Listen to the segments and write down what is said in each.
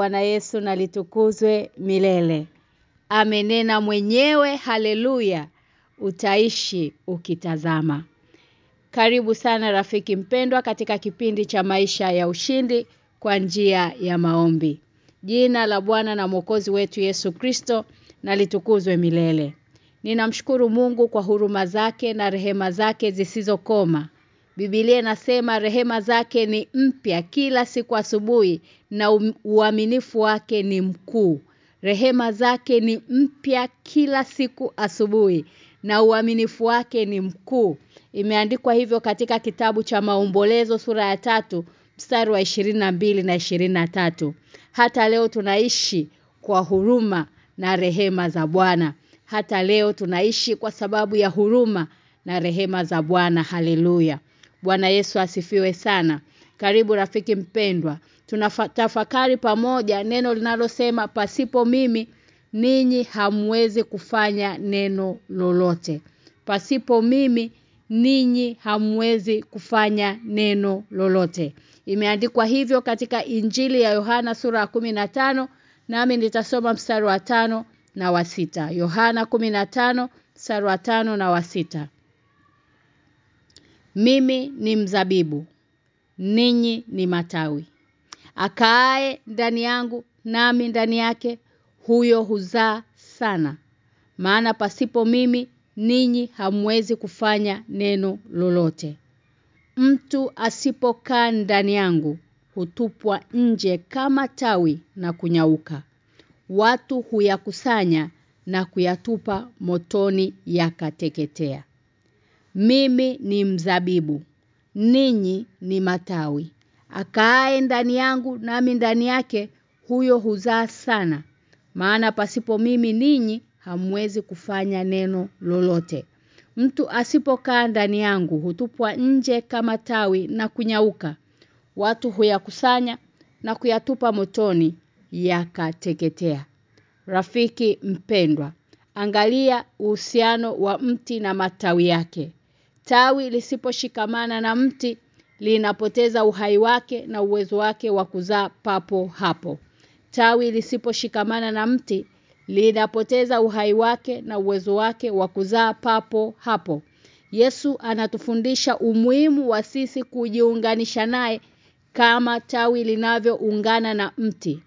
Bwana Yesu na litukuzwe milele. Amenena mwenyewe haleluya. Utaishi ukitazama. Karibu sana rafiki mpendwa katika kipindi cha maisha ya ushindi kwa njia ya maombi. Jina la Bwana na Mwokozi wetu Yesu Kristo na litukuzwe milele. Ninamshukuru Mungu kwa huruma zake na rehema zake zisizokoma. Biblia inasema rehema zake ni mpya kila siku asubuhi na uaminifu wake ni mkuu. Rehema zake ni mpya kila siku asubuhi na uaminifu wake ni mkuu. Imeandikwa hivyo katika kitabu cha maombolezo sura ya tatu mstari wa 22 na 23. Hata leo tunaishi kwa huruma na rehema za Bwana. Hata leo tunaishi kwa sababu ya huruma na rehema za Bwana. Haleluya. Bwana Yesu asifiwe sana. Karibu rafiki mpendwa. Tunatafakari pamoja neno linalosema pasipo mimi ninyi hamwezi kufanya neno lolote. Pasipo mimi ninyi hamwezi kufanya neno lolote. Imeandikwa hivyo katika Injili ya Yohana sura ya 15 nami nitasoma mstari wa tano na wa sita. Yohana 15 mstari wa tano na wa sita. Mimi ni mzabibu, ninyi ni matawi. Akaae ndani yangu nami ndani yake huyo huzaa sana. Maana pasipo mimi ninyi hamwezi kufanya neno lolote. Mtu asipokaa ndani yangu hutupwa nje kama tawi na kunyauka. Watu huyakusanya na kuyatupa motoni yakateketea. Mimi ni mzabibu, ninyi ni matawi. Akaae ndani yangu nami ndani yake huyo huzaa sana. Maana pasipo mimi ninyi hamwezi kufanya neno lolote. Mtu asipokaa ndani yangu hutupwa nje kama tawi na kunyauka. Watu huyakusanya na kuyatupa motoni yakateketea. Rafiki mpendwa, angalia uhusiano wa mti na matawi yake. Tawi lisiposhikamana na mti linapoteza uhai wake na uwezo wake wa kuzaa papo hapo. Tawi lisiposhikamana na mti linapoteza uhai wake na uwezo wake wa kuzaa papo hapo. Yesu anatufundisha umuhimu wa sisi kujiunganisha naye kama tawi linavyoungana na mti.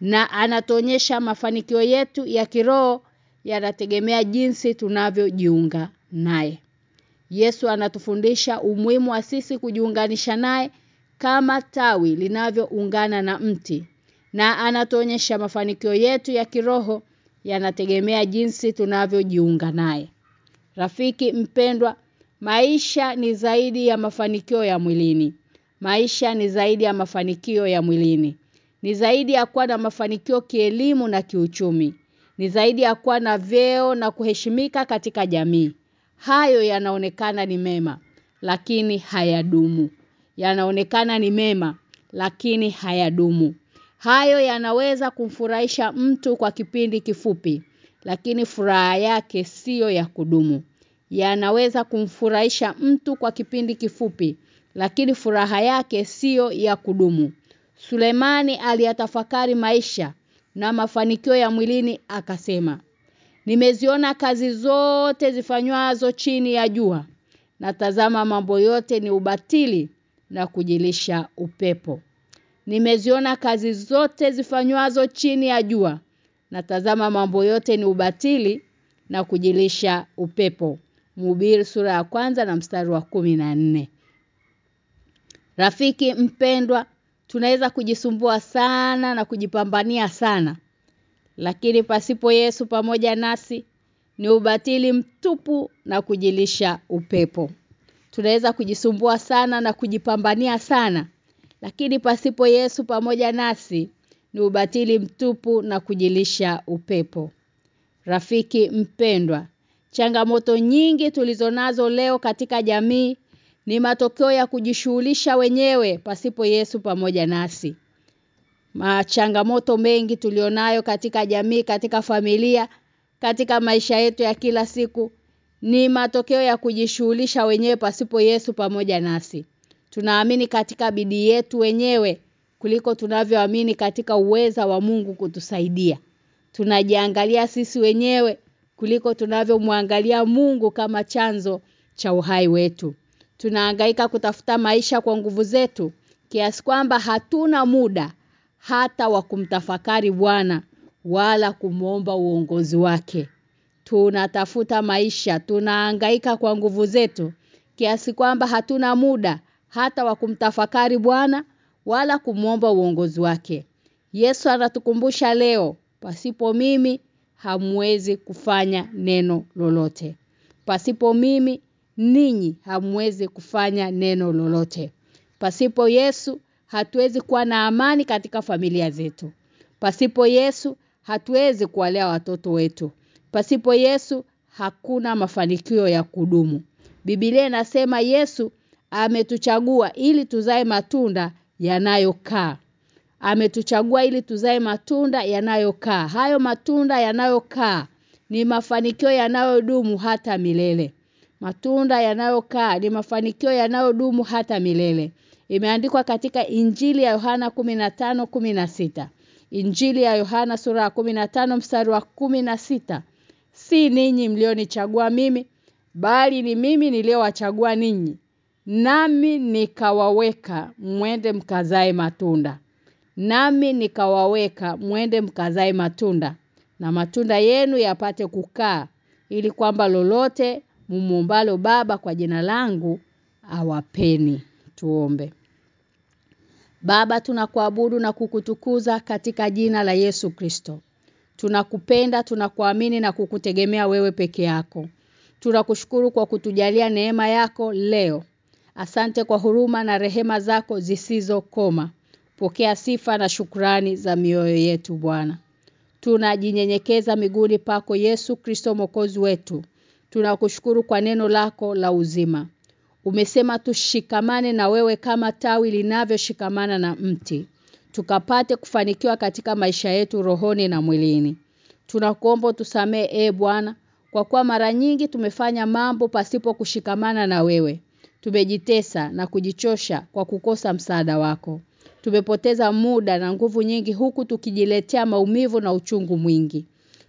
Na anatuonyesha mafanikio yetu ya kiroho yanategemea jinsi tunavyojiunga naye. Yesu anatufundisha umuhimu wa sisi kujiunganisha naye kama tawi linavyoungana na mti. Na anatuonyesha mafanikio yetu ya kiroho yanategemea jinsi tunavyojiunga naye. Rafiki mpendwa, maisha ni zaidi ya mafanikio ya mwilini. Maisha ni zaidi ya mafanikio ya mwilini. Ni zaidi ya kuwa na mafanikio kielimu na kiuchumi. Ni zaidi ya kuwa na vyeo na kuheshimika katika jamii. Hayo yanaonekana ni mema, lakini hayadumu. Yanaonekana ni mema, lakini hayadumu. Hayo yanaweza kumfurahisha mtu kwa kipindi kifupi, lakini furaha yake siyo ya kudumu. Yanaweza kumfurahisha mtu kwa kipindi kifupi, lakini furaha yake siyo ya kudumu. Sulemani aliyatafakari maisha na mafanikio ya mwilini akasema, Nimeziona kazi zote zifanywazo chini ya jua. Natazama mambo yote ni ubatili na kujilisha upepo. Nimeziona kazi zote zifanywazo chini ya jua. Natazama mambo yote ni ubatili na kujilisha upepo. Mhubiri sura ya kwanza na mstari wa kumi na nne Rafiki mpendwa, tunaweza kujisumbua sana na kujipambania sana. Lakini pasipo Yesu pamoja nasi ni ubatili mtupu na kujilisha upepo. Tunaweza kujisumbua sana na kujipambania sana. Lakini pasipo Yesu pamoja nasi ni ubatili mtupu na kujilisha upepo. Rafiki mpendwa, changamoto nyingi tulizonazo leo katika jamii ni matokeo ya kujishughulisha wenyewe pasipo Yesu pamoja nasi. Machangamoto mengi tulionayo katika jamii, katika familia, katika maisha yetu ya kila siku ni matokeo ya kujishughulisha wenyewe pasipo Yesu pamoja nasi. Tunaamini katika bidii yetu wenyewe kuliko tunavyoamini katika uweza wa Mungu kutusaidia. Tunajiangalia sisi wenyewe kuliko tunavyomwangalia Mungu kama chanzo cha uhai wetu. Tunahangaika kutafuta maisha kwa nguvu zetu kiasi kwamba hatuna muda hata wa kumtafakari Bwana wala kumwomba uongozi wake. Tunatafuta maisha, tunahangaika kwa nguvu zetu kiasi kwamba hatuna muda hata wa kumtafakari Bwana wala kumwomba uongozi wake. Yesu anatukumbusha leo, pasipo mimi hamwezi kufanya neno lolote. Pasipo mimi ninyi hamwezi kufanya neno lolote. Pasipo Yesu hatuwezi kuwa na amani katika familia zetu. Pasipo Yesu hatuwezi kuwalea watoto wetu. Pasipo Yesu hakuna mafanikio ya kudumu. Biblia inasema Yesu ametuchagua ili tuzae matunda yanayokaa. Ametuchagua ili tuzae matunda yanayokaa. Hayo matunda yanayokaa ni mafanikio yanayodumu hata milele. Matunda yanayokaa ni mafanikio yanayodumu hata milele. Imeandikwa katika Injili ya Yohana 15:16. Injili ya Yohana sura ya 15 mstari wa 16. Si ninyi mlionichagua mimi, bali ni mimi niliyowachagua ninyi. Nami nikawaweka mwende mkazae matunda. Nami nikawaweka mwende mkazae matunda na matunda yenu yapate kukaa ili kwamba lolote mumuombalo baba kwa jina langu awapeni. Tuombe. Baba tunakuabudu na kukutukuza katika jina la Yesu Kristo. Tunakupenda, tunakuamini na kukutegemea wewe peke yako. Tunakushukuru kwa kutujalia neema yako leo. Asante kwa huruma na rehema zako zisizokoma. Pokea sifa na shukrani za mioyo yetu Bwana. Tunajinyenyekeza miguuni pako Yesu Kristo mwokozi wetu. Tunakushukuru kwa neno lako la uzima. Umesema tushikamane na wewe kama tawi linavyoshikamana na mti. Tukapate kufanikiwa katika maisha yetu rohoni na mwilini. Tunakuomba tusamee e Bwana kwa kuwa mara nyingi tumefanya mambo pasipo kushikamana na wewe. Tumejitesa na kujichosha kwa kukosa msaada wako. Tumepoteza muda na nguvu nyingi huku tukijiletea maumivu na uchungu mwingi.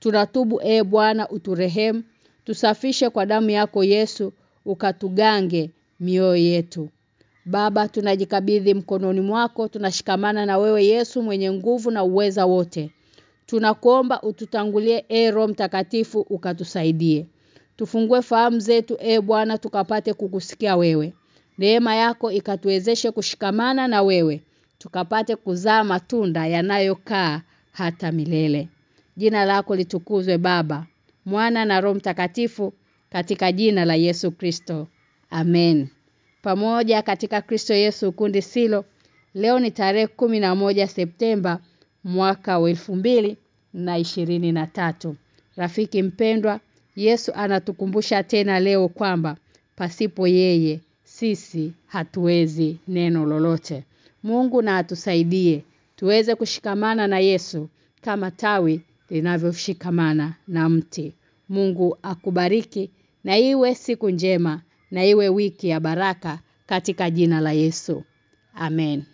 Tunatubu e Bwana uturehemu, tusafishe kwa damu yako Yesu, ukatugange mioyo yetu. Baba tunajikabidhi mkononi mwako, tunashikamana na wewe Yesu mwenye nguvu na uweza wote. Tunakuomba ututangulie e Roho Mtakatifu ukatusaidie. Tufungue fahamu zetu e Bwana tukapate kukusikia wewe. Neema yako ikatuwezeshe kushikamana na wewe tukapate kuzaa matunda yanayokaa hata milele. Jina lako litukuzwe Baba, Mwana na Roho Mtakatifu katika jina la Yesu Kristo. Amen. Pamoja katika Kristo Yesu kundi silo. Leo ni tarehe moja Septemba mwaka wa na tatu. Rafiki mpendwa, Yesu anatukumbusha tena leo kwamba pasipo yeye sisi hatuwezi neno lolote. Mungu na atusaidie tuweze kushikamana na Yesu kama tawi linavyoshikamana na mti. Mungu akubariki na iwe siku njema na iwe wiki ya baraka katika jina la Yesu. Amen.